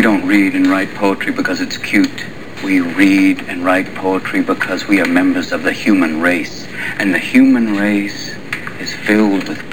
We don't read and write poetry because it's cute. We read and write poetry because we are members of the human race. And the human race is filled with.